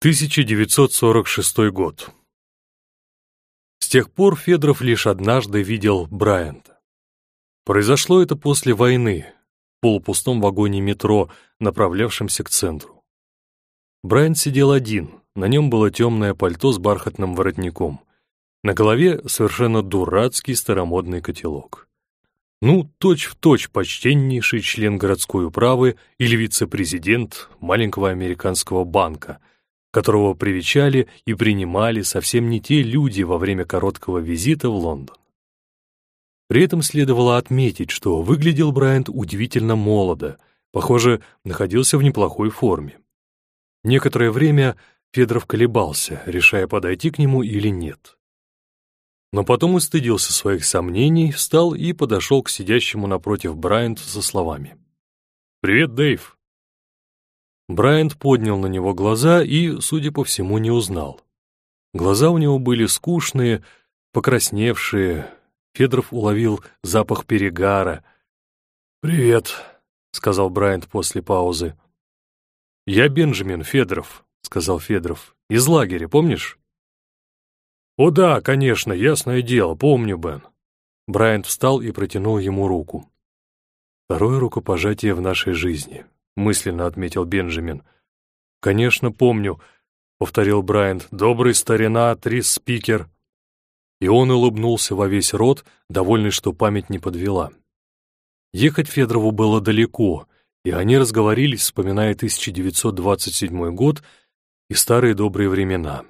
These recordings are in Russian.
1946 год. С тех пор Федоров лишь однажды видел Брайанта. Произошло это после войны, в полупустом вагоне метро, направлявшемся к центру. Брайант сидел один, на нем было темное пальто с бархатным воротником. На голове совершенно дурацкий старомодный котелок. Ну, точь-в-точь точь почтеннейший член городской управы или вице-президент маленького американского банка — которого привечали и принимали совсем не те люди во время короткого визита в Лондон. При этом следовало отметить, что выглядел Брайант удивительно молодо, похоже, находился в неплохой форме. Некоторое время Федоров колебался, решая, подойти к нему или нет. Но потом устыдился своих сомнений, встал и подошел к сидящему напротив Брайанту со словами. «Привет, Дэйв!» Брайант поднял на него глаза и, судя по всему, не узнал. Глаза у него были скучные, покрасневшие. Федоров уловил запах перегара. «Привет», — сказал Брайант после паузы. «Я Бенджамин Федоров», — сказал Федоров. «Из лагеря, помнишь?» «О да, конечно, ясное дело, помню, Бен». Брайант встал и протянул ему руку. Второе рукопожатие в нашей жизни мысленно отметил Бенджамин. «Конечно, помню», — повторил Брайант, — «добрый старина, Трис Спикер». И он улыбнулся во весь рот, довольный, что память не подвела. Ехать Федорову было далеко, и они разговорились, вспоминая 1927 год и старые добрые времена.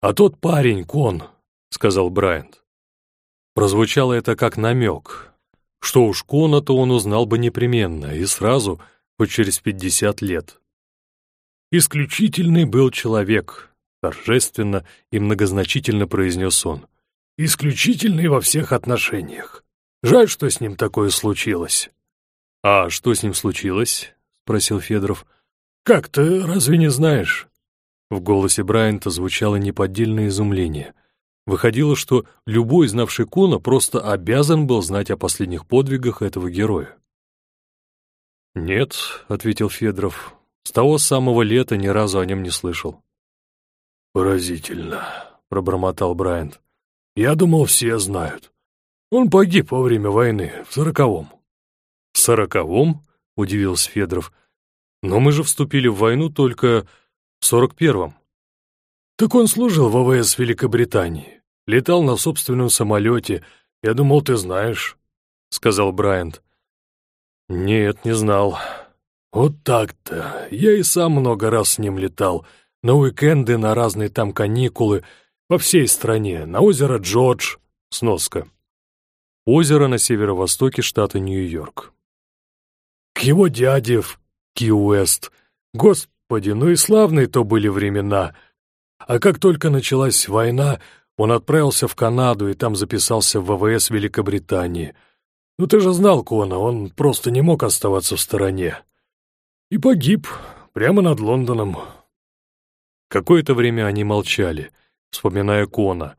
«А тот парень, Кон», — сказал Брайант. Прозвучало это как намек, что уж Кона-то он узнал бы непременно, и сразу, хоть через пятьдесят лет. «Исключительный был человек», — торжественно и многозначительно произнес он. «Исключительный во всех отношениях. Жаль, что с ним такое случилось». «А что с ним случилось?» — спросил Федоров. «Как ты разве не знаешь?» В голосе Брайанта звучало неподдельное изумление — Выходило, что любой, знавший Куна, просто обязан был знать о последних подвигах этого героя. «Нет», — ответил Федоров, — «с того самого лета ни разу о нем не слышал». «Поразительно», — пробормотал Брайант. «Я думал, все знают. Он погиб во время войны, в сороковом». «В сороковом?» — удивился Федоров. «Но мы же вступили в войну только в сорок первом». «Так он служил в ВВС Великобритании. Летал на собственном самолете. Я думал, ты знаешь», — сказал Брайант. «Нет, не знал». «Вот так-то. Я и сам много раз с ним летал. На уикенды, на разные там каникулы. По всей стране. На озеро Джордж. Сноска. Озеро на северо-востоке штата Нью-Йорк. К его дяде в Ки-Уэст. Господи, ну и славные то были времена. А как только началась война, он отправился в Канаду и там записался в ВВС Великобритании. Ну ты же знал Кона, он просто не мог оставаться в стороне. И погиб прямо над Лондоном. Какое-то время они молчали, вспоминая Кона.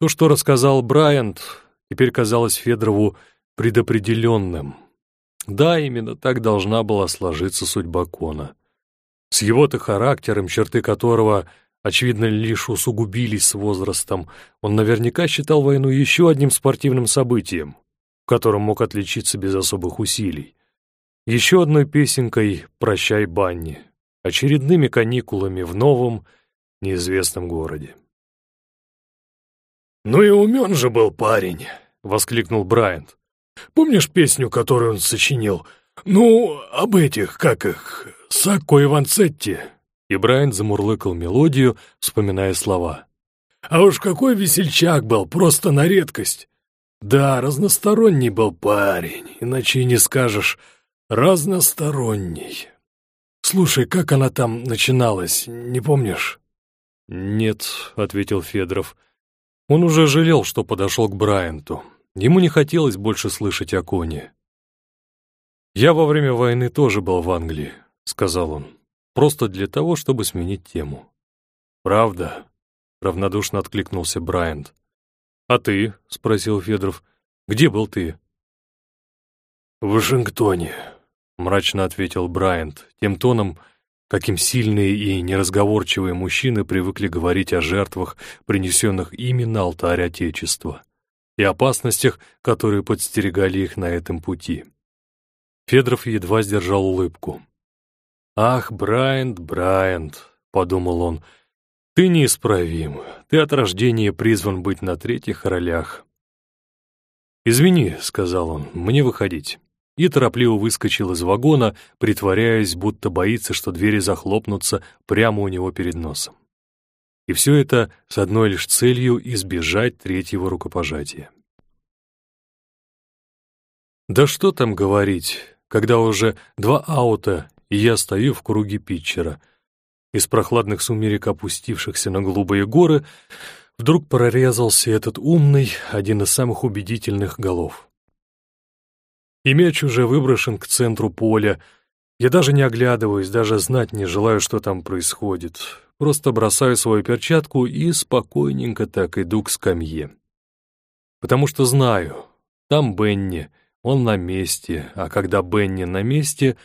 То, что рассказал Брайант, теперь казалось Федорову предопределенным. Да, именно так должна была сложиться судьба Кона. С его-то характером, черты которого очевидно, лишь усугубились с возрастом, он наверняка считал войну еще одним спортивным событием, в котором мог отличиться без особых усилий. Еще одной песенкой «Прощай, Банни», очередными каникулами в новом, неизвестном городе. «Ну и умен же был парень!» — воскликнул Брайант. «Помнишь песню, которую он сочинил? Ну, об этих, как их, Сакко и Ванцетти?» И Брайан замурлыкал мелодию, вспоминая слова. «А уж какой весельчак был, просто на редкость! Да, разносторонний был парень, иначе и не скажешь, разносторонний. Слушай, как она там начиналась, не помнишь?» «Нет», — ответил Федоров. Он уже жалел, что подошел к Брайанту. Ему не хотелось больше слышать о Коне. «Я во время войны тоже был в Англии», — сказал он просто для того, чтобы сменить тему. «Правда?» — равнодушно откликнулся Брайант. «А ты?» — спросил Федоров. «Где был ты?» «В Вашингтоне», — мрачно ответил Брайант, тем тоном, каким сильные и неразговорчивые мужчины привыкли говорить о жертвах, принесенных ими на алтарь Отечества, и опасностях, которые подстерегали их на этом пути. Федоров едва сдержал улыбку. «Ах, Брайант, Брайант», — подумал он, — «ты неисправим, ты от рождения призван быть на третьих ролях». «Извини», — сказал он, — «мне выходить». И торопливо выскочил из вагона, притворяясь, будто боится, что двери захлопнутся прямо у него перед носом. И все это с одной лишь целью избежать третьего рукопожатия. Да что там говорить, когда уже два аута, я стою в круге питчера. Из прохладных сумерек, опустившихся на голубые горы, вдруг прорезался этот умный, один из самых убедительных голов. И мяч уже выброшен к центру поля. Я даже не оглядываюсь, даже знать не желаю, что там происходит. Просто бросаю свою перчатку и спокойненько так иду к скамье. Потому что знаю, там Бенни — он на месте, а когда Бенни на месте,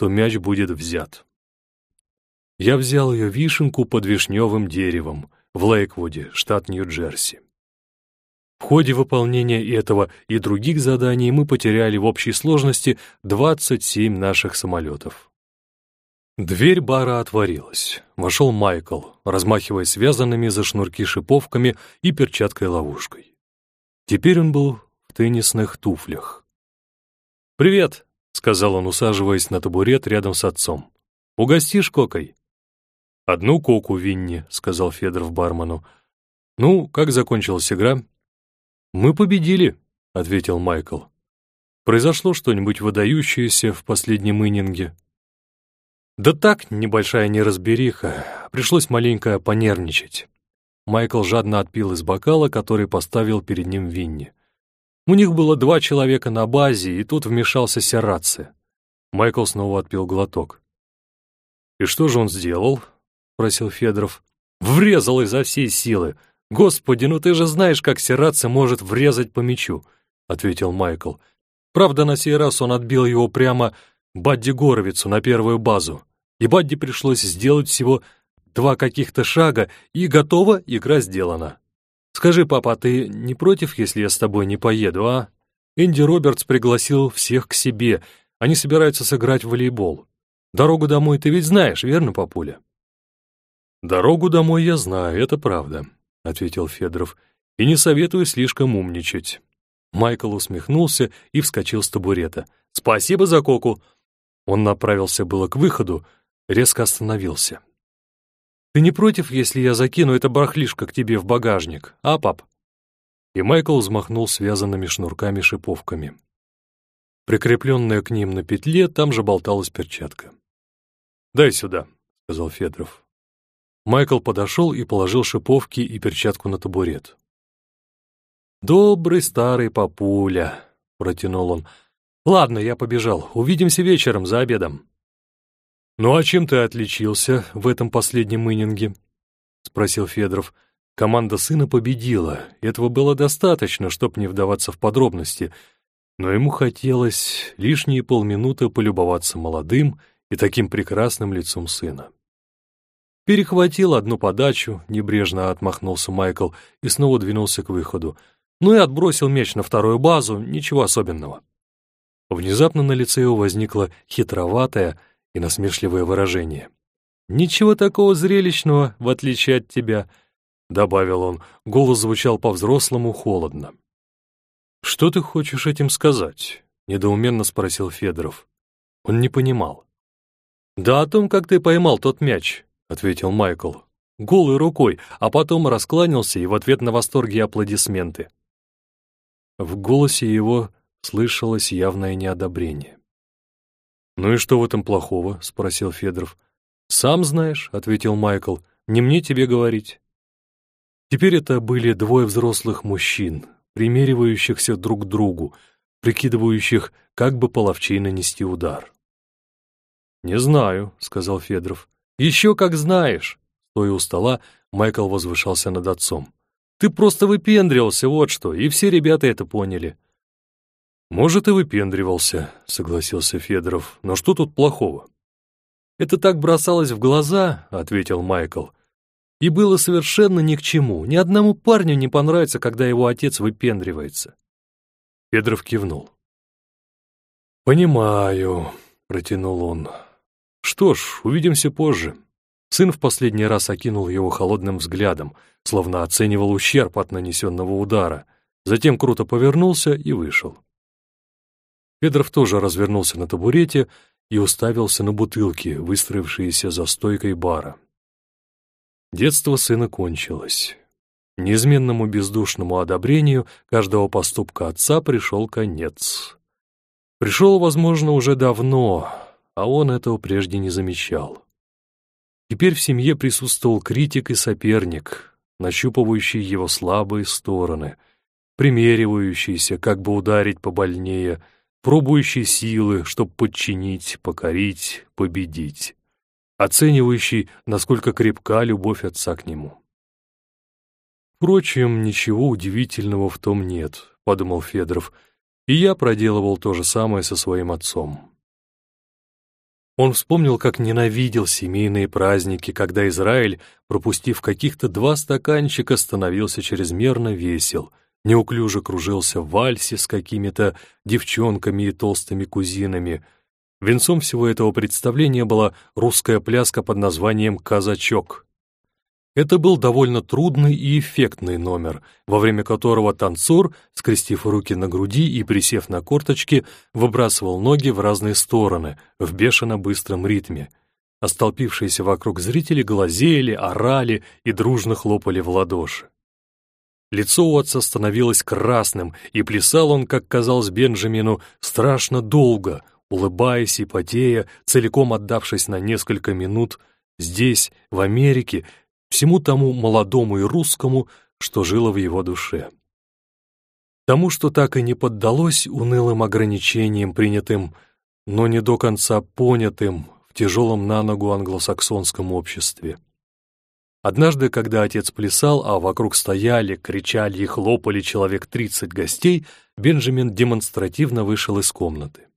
то мяч будет взят. Я взял ее вишенку под вишневым деревом в Лейквуде, штат Нью-Джерси. В ходе выполнения этого и других заданий мы потеряли в общей сложности 27 наших самолетов. Дверь бара отворилась. Вошел Майкл, размахивая связанными за шнурки шиповками и перчаткой-ловушкой. Теперь он был в теннисных туфлях. «Привет», — сказал он, усаживаясь на табурет рядом с отцом. «Угостишь кокой?» «Одну коку, Винни», — сказал Федоров бармену. «Ну, как закончилась игра?» «Мы победили», — ответил Майкл. «Произошло что-нибудь выдающееся в последнем ининге?» «Да так, небольшая неразбериха. Пришлось маленько понервничать». Майкл жадно отпил из бокала, который поставил перед ним Винни. У них было два человека на базе, и тут вмешался Серраци. Майкл снова отпил глоток. «И что же он сделал?» — спросил Федоров. «Врезал изо всей силы. Господи, ну ты же знаешь, как Серраци может врезать по мячу», — ответил Майкл. Правда, на сей раз он отбил его прямо Бадди Горовицу на первую базу. И Бадди пришлось сделать всего два каких-то шага, и готово, игра сделана. «Скажи, папа, а ты не против, если я с тобой не поеду, а? Энди Робертс пригласил всех к себе. Они собираются сыграть в волейбол. Дорогу домой ты ведь знаешь, верно, папуля?» «Дорогу домой я знаю, это правда», — ответил Федоров. «И не советую слишком умничать». Майкл усмехнулся и вскочил с табурета. «Спасибо за коку!» Он направился было к выходу, резко остановился. Ты не против, если я закину это барахлишко к тебе в багажник, а, пап?» И Майкл взмахнул связанными шнурками-шиповками. Прикрепленная к ним на петле, там же болталась перчатка. «Дай сюда», — сказал Федоров. Майкл подошел и положил шиповки и перчатку на табурет. «Добрый старый папуля», — протянул он. «Ладно, я побежал. Увидимся вечером за обедом». «Ну а чем ты отличился в этом последнем ининге?» — спросил Федоров. Команда сына победила, этого было достаточно, чтобы не вдаваться в подробности, но ему хотелось лишние полминуты полюбоваться молодым и таким прекрасным лицом сына. Перехватил одну подачу, небрежно отмахнулся Майкл и снова двинулся к выходу. Ну и отбросил мяч на вторую базу, ничего особенного. Внезапно на лице его возникла хитроватая, и насмешливое выражение. «Ничего такого зрелищного, в отличие от тебя», — добавил он. Голос звучал по-взрослому холодно. «Что ты хочешь этим сказать?» — недоуменно спросил Федоров. Он не понимал. «Да о том, как ты поймал тот мяч», — ответил Майкл. Голой рукой, а потом раскланялся и в ответ на восторги и аплодисменты. В голосе его слышалось явное неодобрение. «Ну и что в этом плохого?» — спросил Федоров. «Сам знаешь», — ответил Майкл, — «не мне тебе говорить». Теперь это были двое взрослых мужчин, примеривающихся друг к другу, прикидывающих, как бы половчей нанести удар. «Не знаю», — сказал Федоров. «Еще как знаешь!» Стоя у стола, Майкл возвышался над отцом. «Ты просто выпендривался, вот что, и все ребята это поняли. «Может, и выпендривался», — согласился Федоров. «Но что тут плохого?» «Это так бросалось в глаза», — ответил Майкл. «И было совершенно ни к чему. Ни одному парню не понравится, когда его отец выпендривается». Федоров кивнул. «Понимаю», — протянул он. «Что ж, увидимся позже». Сын в последний раз окинул его холодным взглядом, словно оценивал ущерб от нанесенного удара, затем круто повернулся и вышел. Федоров тоже развернулся на табурете и уставился на бутылки, выстроившиеся за стойкой бара. Детство сына кончилось. Неизменному бездушному одобрению каждого поступка отца пришел конец. Пришел, возможно, уже давно, а он этого прежде не замечал. Теперь в семье присутствовал критик и соперник, нащупывающий его слабые стороны, примеривающийся, как бы ударить побольнее, пробующий силы, чтобы подчинить, покорить, победить, оценивающий, насколько крепка любовь отца к нему. Впрочем, ничего удивительного в том нет, — подумал Федоров, — и я проделывал то же самое со своим отцом. Он вспомнил, как ненавидел семейные праздники, когда Израиль, пропустив каких-то два стаканчика, становился чрезмерно весел, неуклюже кружился в вальсе с какими-то девчонками и толстыми кузинами. Венцом всего этого представления была русская пляска под названием «Казачок». Это был довольно трудный и эффектный номер, во время которого танцор, скрестив руки на груди и присев на корточки, выбрасывал ноги в разные стороны в бешено быстром ритме. Остолпившиеся вокруг зрители глазели, орали и дружно хлопали в ладоши. Лицо у отца становилось красным, и плясал он, как казалось Бенджамину, страшно долго, улыбаясь и потея, целиком отдавшись на несколько минут, здесь, в Америке, всему тому молодому и русскому, что жило в его душе. Тому, что так и не поддалось унылым ограничениям, принятым, но не до конца понятым в тяжелом на ногу англосаксонском обществе. Однажды, когда отец плясал, а вокруг стояли, кричали и хлопали человек тридцать гостей, Бенджамин демонстративно вышел из комнаты.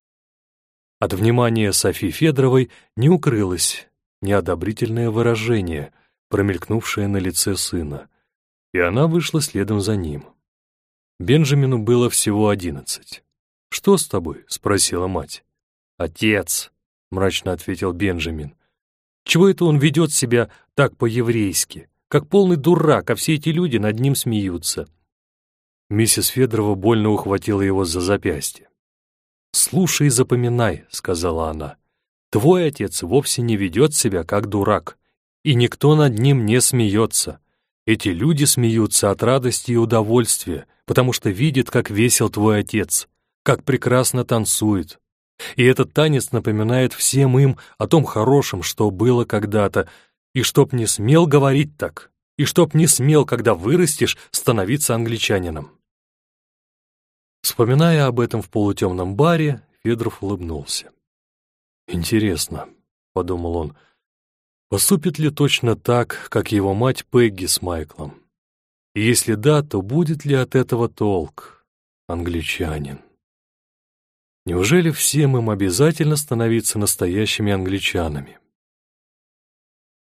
От внимания Софи Федоровой не укрылось неодобрительное выражение — промелькнувшее на лице сына, и она вышла следом за ним. Бенджамину было всего одиннадцать. «Что с тобой?» — спросила мать. «Отец», — мрачно ответил Бенджамин. «Чего это он ведет себя так по-еврейски? Как полный дурак, а все эти люди над ним смеются». Миссис Федорова больно ухватила его за запястье. «Слушай и запоминай», — сказала она. «Твой отец вовсе не ведет себя как дурак и никто над ним не смеется. Эти люди смеются от радости и удовольствия, потому что видят, как весел твой отец, как прекрасно танцует. И этот танец напоминает всем им о том хорошем, что было когда-то, и чтоб не смел говорить так, и чтоб не смел, когда вырастешь, становиться англичанином. Вспоминая об этом в полутемном баре, Федоров улыбнулся. «Интересно», — подумал он, — Поступит ли точно так, как его мать Пегги с Майклом? И если да, то будет ли от этого толк? Англичанин. Неужели всем им обязательно становиться настоящими англичанами?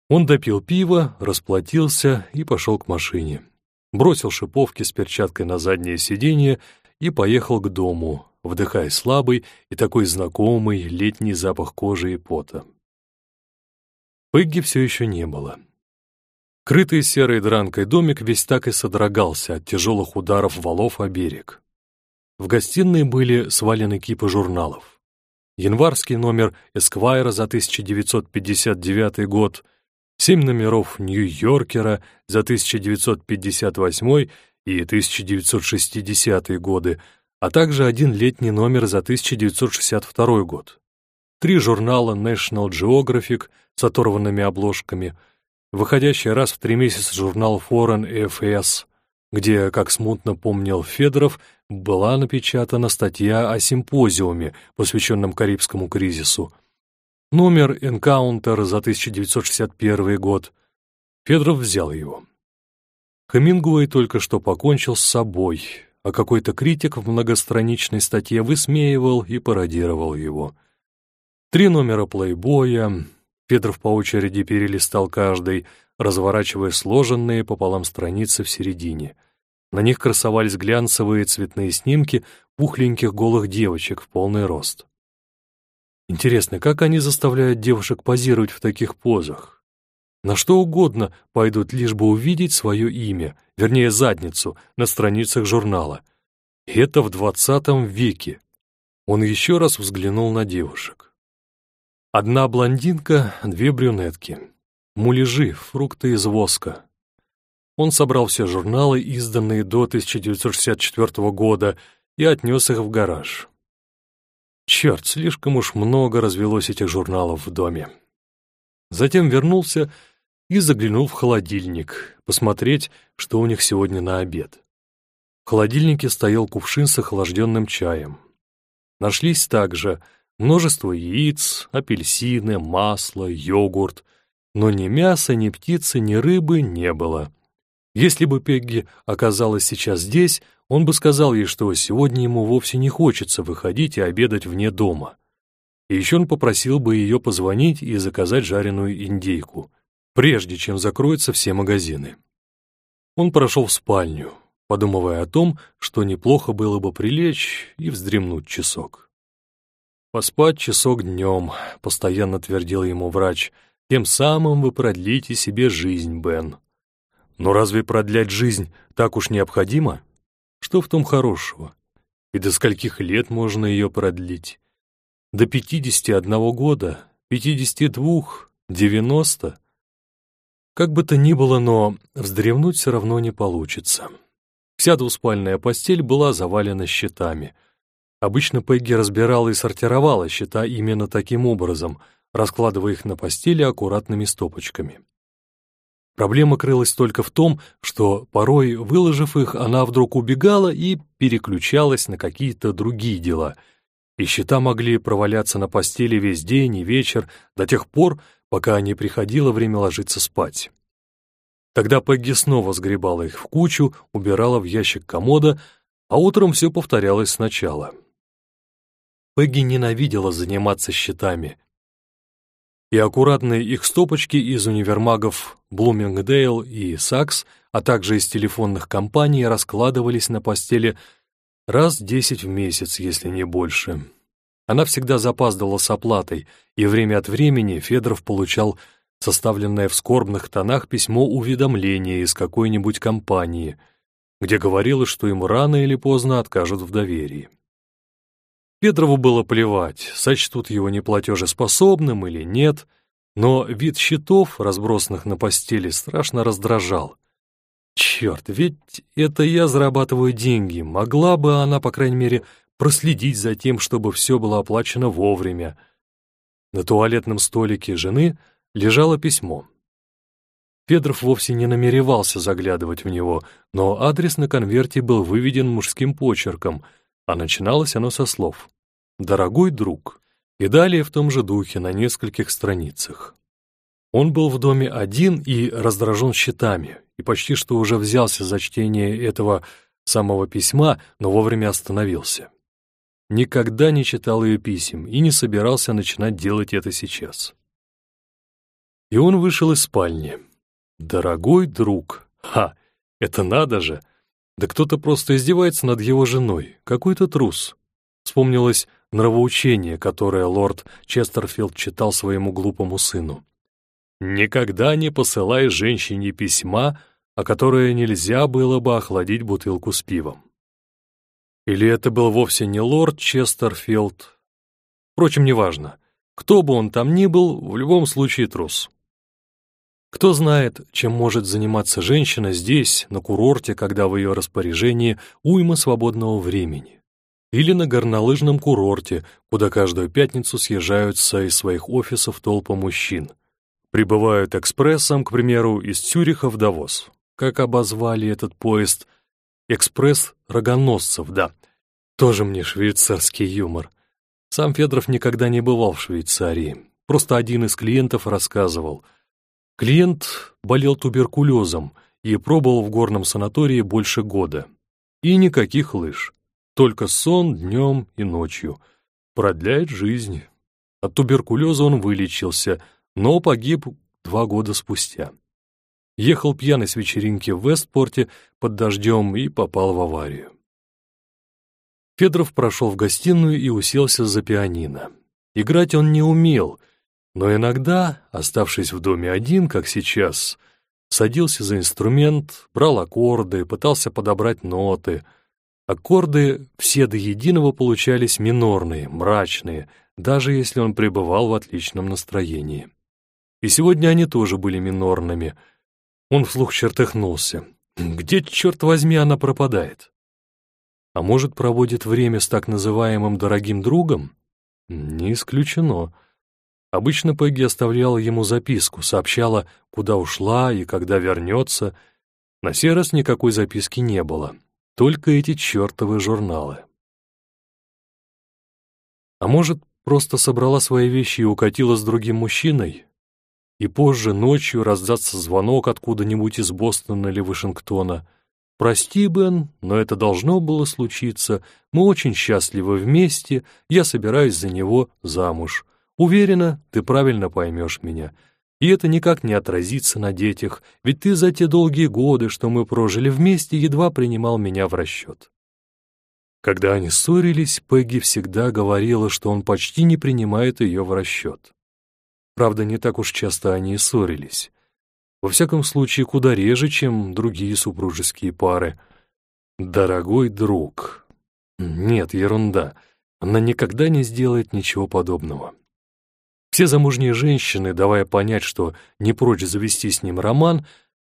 Он допил пиво, расплатился и пошел к машине. Бросил шиповки с перчаткой на заднее сиденье и поехал к дому, вдыхая слабый и такой знакомый летний запах кожи и пота. Пегги все еще не было. Крытый серой дранкой домик весь так и содрогался от тяжелых ударов валов о берег. В гостиной были свалены кипы журналов. Январский номер «Эсквайра» за 1959 год, семь номеров «Нью-Йоркера» за 1958 и 1960 годы, а также один летний номер за 1962 год три журнала National Geographic с оторванными обложками, выходящий раз в три месяца журнал Foreign Affairs, где, как смутно помнил Федоров, была напечатана статья о симпозиуме, посвященном Карибскому кризису. Номер Encounter за 1961 год. Федоров взял его. Хемингуэй только что покончил с собой, а какой-то критик в многостраничной статье высмеивал и пародировал его. Три номера плейбоя. Федоров по очереди перелистал каждый, разворачивая сложенные пополам страницы в середине. На них красовались глянцевые цветные снимки пухленьких голых девочек в полный рост. Интересно, как они заставляют девушек позировать в таких позах? На что угодно пойдут, лишь бы увидеть свое имя, вернее задницу, на страницах журнала. И это в двадцатом веке. Он еще раз взглянул на девушек. Одна блондинка, две брюнетки. Муляжи, фрукты из воска. Он собрал все журналы, изданные до 1964 года, и отнес их в гараж. Черт, слишком уж много развелось этих журналов в доме. Затем вернулся и заглянул в холодильник, посмотреть, что у них сегодня на обед. В холодильнике стоял кувшин с охлажденным чаем. Нашлись также Множество яиц, апельсины, масло, йогурт. Но ни мяса, ни птицы, ни рыбы не было. Если бы Пегги оказалась сейчас здесь, он бы сказал ей, что сегодня ему вовсе не хочется выходить и обедать вне дома. И еще он попросил бы ее позвонить и заказать жареную индейку, прежде чем закроются все магазины. Он прошел в спальню, подумывая о том, что неплохо было бы прилечь и вздремнуть часок. «Поспать часок днем», — постоянно твердил ему врач. «Тем самым вы продлите себе жизнь, Бен». «Но разве продлять жизнь так уж необходимо? Что в том хорошего? И до скольких лет можно ее продлить? До пятидесяти одного года, пятидесяти двух, девяносто?» Как бы то ни было, но вздремнуть все равно не получится. Вся двуспальная постель была завалена щитами — Обычно Пегги разбирала и сортировала счета именно таким образом, раскладывая их на постели аккуратными стопочками. Проблема крылась только в том, что, порой, выложив их, она вдруг убегала и переключалась на какие-то другие дела, и счета могли проваляться на постели весь день и вечер до тех пор, пока не приходило время ложиться спать. Тогда Пегги снова сгребала их в кучу, убирала в ящик комода, а утром все повторялось сначала. Пегги ненавидела заниматься счетами. И аккуратные их стопочки из универмагов Блумингдейл и Сакс, а также из телефонных компаний раскладывались на постели раз десять в месяц, если не больше. Она всегда запаздывала с оплатой, и время от времени Федоров получал составленное в скорбных тонах письмо уведомления из какой-нибудь компании, где говорилось, что ему рано или поздно откажут в доверии. Петрову было плевать, сочтут его неплатежеспособным или нет, но вид счетов, разбросанных на постели, страшно раздражал. Черт, ведь это я зарабатываю деньги, могла бы она, по крайней мере, проследить за тем, чтобы все было оплачено вовремя. На туалетном столике жены лежало письмо. Петров вовсе не намеревался заглядывать в него, но адрес на конверте был выведен мужским почерком — а начиналось оно со слов «Дорогой друг» и далее в том же духе на нескольких страницах. Он был в доме один и раздражен счетами, и почти что уже взялся за чтение этого самого письма, но вовремя остановился. Никогда не читал ее писем и не собирался начинать делать это сейчас. И он вышел из спальни. «Дорогой друг! Ха! Это надо же! Да кто-то просто издевается над его женой, какой-то трус. Вспомнилось нравоучение, которое лорд Честерфилд читал своему глупому сыну. «Никогда не посылай женщине письма, о которое нельзя было бы охладить бутылку с пивом». Или это был вовсе не лорд Честерфилд? Впрочем, неважно. Кто бы он там ни был, в любом случае трус. Кто знает, чем может заниматься женщина здесь, на курорте, когда в ее распоряжении уйма свободного времени. Или на горнолыжном курорте, куда каждую пятницу съезжаются из своих офисов толпа мужчин. Прибывают экспрессом, к примеру, из Цюриха в Давос. Как обозвали этот поезд? Экспресс рогоносцев, да. Тоже мне швейцарский юмор. Сам Федоров никогда не бывал в Швейцарии. Просто один из клиентов рассказывал — Клиент болел туберкулезом и пробовал в горном санатории больше года. И никаких лыж. Только сон днем и ночью. Продляет жизнь. От туберкулеза он вылечился, но погиб два года спустя. Ехал пьяный с вечеринки в Вестпорте под дождем и попал в аварию. Федоров прошел в гостиную и уселся за пианино. Играть он не умел, но иногда, оставшись в доме один, как сейчас, садился за инструмент, брал аккорды, пытался подобрать ноты. Аккорды все до единого получались минорные, мрачные, даже если он пребывал в отличном настроении. И сегодня они тоже были минорными. Он вслух чертыхнулся. Где, черт возьми, она пропадает? А может, проводит время с так называемым дорогим другом? Не исключено. Обычно Пегги оставляла ему записку, сообщала, куда ушла и когда вернется. На сей раз никакой записки не было, только эти чертовы журналы. А может, просто собрала свои вещи и укатила с другим мужчиной? И позже ночью раздаться звонок откуда-нибудь из Бостона или Вашингтона. «Прости, Бен, но это должно было случиться. Мы очень счастливы вместе, я собираюсь за него замуж. Уверена, ты правильно поймешь меня. И это никак не отразится на детях, ведь ты за те долгие годы, что мы прожили вместе, едва принимал меня в расчет». Когда они ссорились, Пегги всегда говорила, что он почти не принимает ее в расчет. Правда, не так уж часто они и ссорились. Во всяком случае, куда реже, чем другие супружеские пары. Дорогой друг. Нет, ерунда. Она никогда не сделает ничего подобного. Все замужние женщины, давая понять, что не прочь завести с ним роман,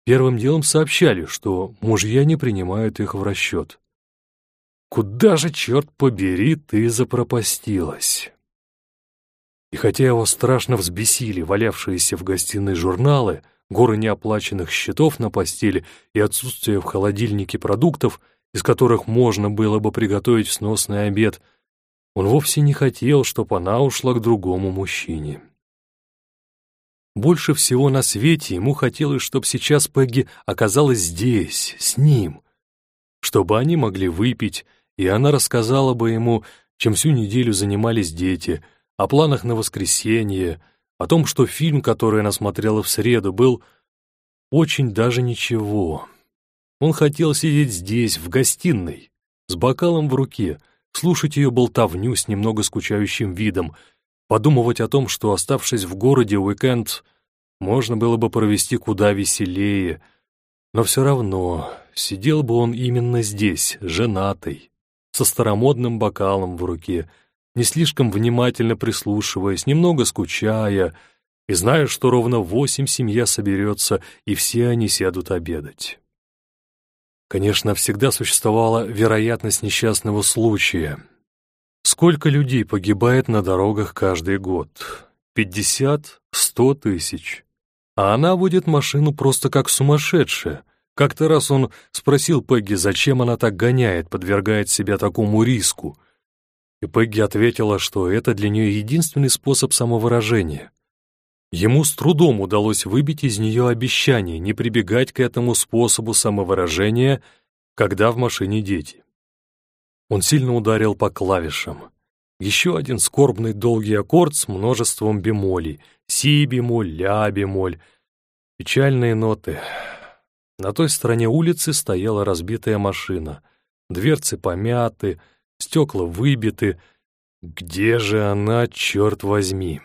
первым делом сообщали, что мужья не принимают их в расчет. Куда же, черт побери, ты запропастилась? И хотя его страшно взбесили валявшиеся в гостиной журналы, горы неоплаченных счетов на постели и отсутствие в холодильнике продуктов, из которых можно было бы приготовить сносный обед, он вовсе не хотел, чтобы она ушла к другому мужчине. Больше всего на свете ему хотелось, чтобы сейчас Пегги оказалась здесь, с ним, чтобы они могли выпить, и она рассказала бы ему, чем всю неделю занимались дети — о планах на воскресенье, о том, что фильм, который она смотрела в среду, был очень даже ничего. Он хотел сидеть здесь, в гостиной, с бокалом в руке, слушать ее болтовню с немного скучающим видом, подумывать о том, что, оставшись в городе уикенд, можно было бы провести куда веселее, но все равно сидел бы он именно здесь, женатый, со старомодным бокалом в руке, не слишком внимательно прислушиваясь, немного скучая, и зная, что ровно восемь семья соберется, и все они сядут обедать. Конечно, всегда существовала вероятность несчастного случая. Сколько людей погибает на дорогах каждый год? Пятьдесят? Сто тысяч? А она водит машину просто как сумасшедшая. Как-то раз он спросил Пегги, зачем она так гоняет, подвергает себя такому риску — и Пегги ответила, что это для нее единственный способ самовыражения. Ему с трудом удалось выбить из нее обещание не прибегать к этому способу самовыражения, когда в машине дети. Он сильно ударил по клавишам. Еще один скорбный долгий аккорд с множеством бемолей. Си-бемоль, ля-бемоль. Печальные ноты. На той стороне улицы стояла разбитая машина. Дверцы помяты, Стекла выбиты. Где же она, черт возьми?